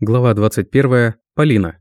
Глава 21. Полина.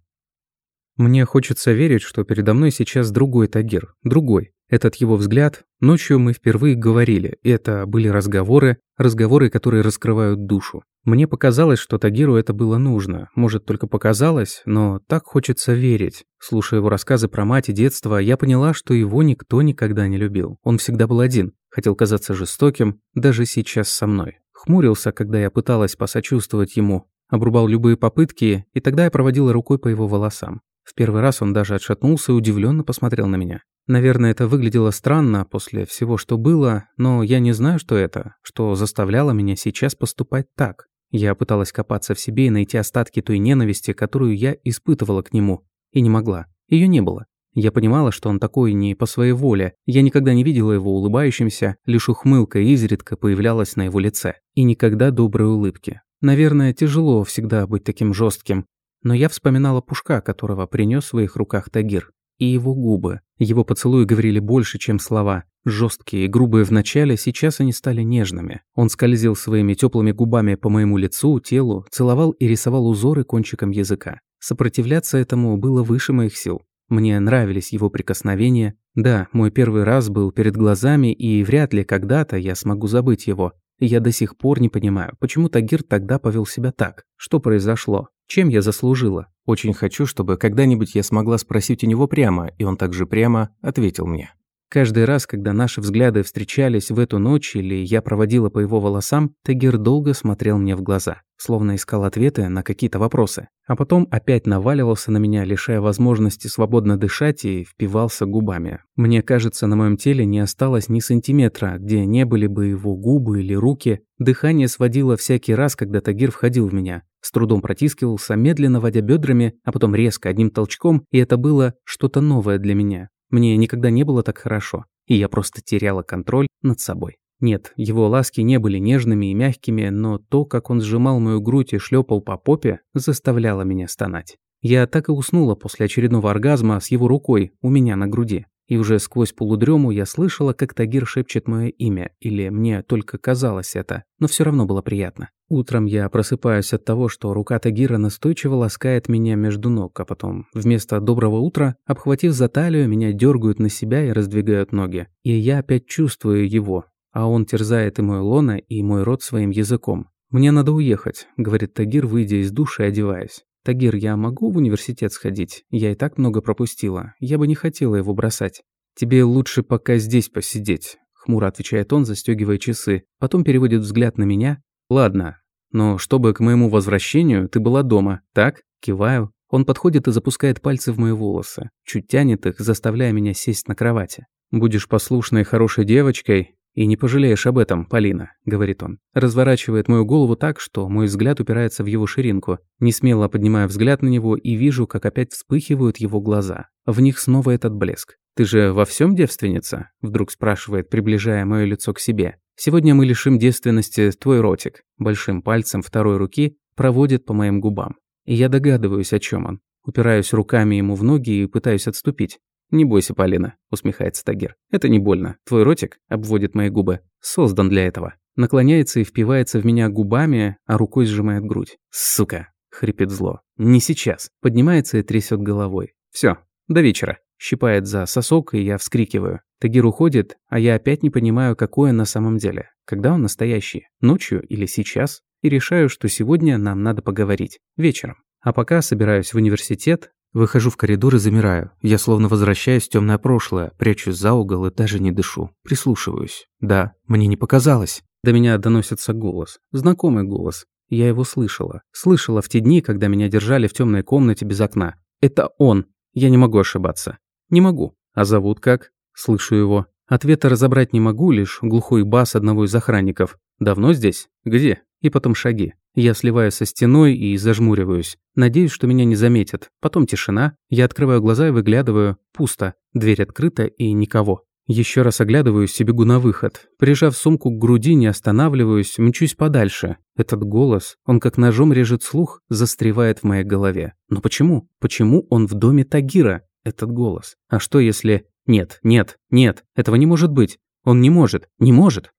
Мне хочется верить, что передо мной сейчас другой Тагир. Другой. Этот его взгляд. Ночью мы впервые говорили. Это были разговоры. Разговоры, которые раскрывают душу. Мне показалось, что Тагиру это было нужно. Может, только показалось, но так хочется верить. Слушая его рассказы про мать и детство, я поняла, что его никто никогда не любил. Он всегда был один. Хотел казаться жестоким, даже сейчас со мной. Хмурился, когда я пыталась посочувствовать ему, обрубал любые попытки, и тогда я проводила рукой по его волосам. В первый раз он даже отшатнулся и удивленно посмотрел на меня. Наверное, это выглядело странно после всего, что было, но я не знаю, что это, что заставляло меня сейчас поступать так. Я пыталась копаться в себе и найти остатки той ненависти, которую я испытывала к нему, и не могла. Ее не было. Я понимала, что он такой не по своей воле. Я никогда не видела его улыбающимся, лишь ухмылка изредка появлялась на его лице. И никогда доброй улыбки. Наверное, тяжело всегда быть таким жестким, но я вспоминала Пушка, которого принес в своих руках Тагир. И его губы. Его поцелуи говорили больше, чем слова. Жесткие и грубые вначале, сейчас они стали нежными. Он скользил своими теплыми губами по моему лицу, телу, целовал и рисовал узоры кончиком языка. Сопротивляться этому было выше моих сил. Мне нравились его прикосновения. Да, мой первый раз был перед глазами, и вряд ли когда-то я смогу забыть его. Я до сих пор не понимаю, почему Тагир тогда повел себя так. Что произошло? Чем я заслужила? Очень хочу, чтобы когда-нибудь я смогла спросить у него прямо, и он также прямо ответил мне. Каждый раз, когда наши взгляды встречались в эту ночь или я проводила по его волосам, Тагир долго смотрел мне в глаза, словно искал ответы на какие-то вопросы. А потом опять наваливался на меня, лишая возможности свободно дышать и впивался губами. Мне кажется, на моем теле не осталось ни сантиметра, где не были бы его губы или руки. Дыхание сводило всякий раз, когда Тагир входил в меня. С трудом протискивался, медленно водя бедрами, а потом резко, одним толчком, и это было что-то новое для меня. Мне никогда не было так хорошо, и я просто теряла контроль над собой. Нет, его ласки не были нежными и мягкими, но то, как он сжимал мою грудь и шлепал по попе, заставляло меня стонать. Я так и уснула после очередного оргазма с его рукой у меня на груди. И уже сквозь полудрему я слышала, как Тагир шепчет мое имя, или мне только казалось это, но все равно было приятно. Утром я просыпаюсь от того, что рука Тагира настойчиво ласкает меня между ног, а потом, вместо доброго утра, обхватив за талию, меня дергают на себя и раздвигают ноги. И я опять чувствую его, а он терзает и мой лона, и мой рот своим языком. «Мне надо уехать», — говорит Тагир, выйдя из души и одеваясь. «Тагир, я могу в университет сходить? Я и так много пропустила. Я бы не хотела его бросать». «Тебе лучше пока здесь посидеть», — хмуро отвечает он, застегивая часы. Потом переводит взгляд на меня. «Ладно, но чтобы к моему возвращению ты была дома, так?» Киваю. Он подходит и запускает пальцы в мои волосы. Чуть тянет их, заставляя меня сесть на кровати. «Будешь послушной хорошей девочкой, «И не пожалеешь об этом, Полина», — говорит он. Разворачивает мою голову так, что мой взгляд упирается в его ширинку. Не смело поднимаю взгляд на него и вижу, как опять вспыхивают его глаза. В них снова этот блеск. «Ты же во всем девственница?» — вдруг спрашивает, приближая мое лицо к себе. «Сегодня мы лишим девственности твой ротик». Большим пальцем второй руки проводит по моим губам. И я догадываюсь, о чем он. Упираюсь руками ему в ноги и пытаюсь отступить. «Не бойся, Полина», — усмехается Тагир. «Это не больно. Твой ротик, — обводит мои губы, — создан для этого». Наклоняется и впивается в меня губами, а рукой сжимает грудь. «Сука!» — хрипит зло. «Не сейчас». Поднимается и трясет головой. Все, до вечера. Щипает за сосок, и я вскрикиваю. Тагир уходит, а я опять не понимаю, какой он на самом деле. Когда он настоящий? Ночью или сейчас? И решаю, что сегодня нам надо поговорить. Вечером. А пока собираюсь в университет, Выхожу в коридор и замираю. Я словно возвращаюсь в темное прошлое, прячусь за угол и даже не дышу. Прислушиваюсь. Да, мне не показалось. До меня доносится голос. Знакомый голос. Я его слышала. Слышала в те дни, когда меня держали в темной комнате без окна. Это он. Я не могу ошибаться. Не могу. А зовут как? Слышу его. Ответа разобрать не могу, лишь глухой бас одного из охранников. «Давно здесь? Где?» И потом шаги. Я сливаюсь со стеной и зажмуриваюсь. Надеюсь, что меня не заметят. Потом тишина. Я открываю глаза и выглядываю. Пусто. Дверь открыта и никого. Еще раз оглядываюсь и бегу на выход. Прижав сумку к груди, не останавливаюсь, мчусь подальше. Этот голос, он как ножом режет слух, застревает в моей голове. Но почему? Почему он в доме Тагира? Этот голос. А что если... Нет, нет, нет, этого не может быть. Он не может, не может.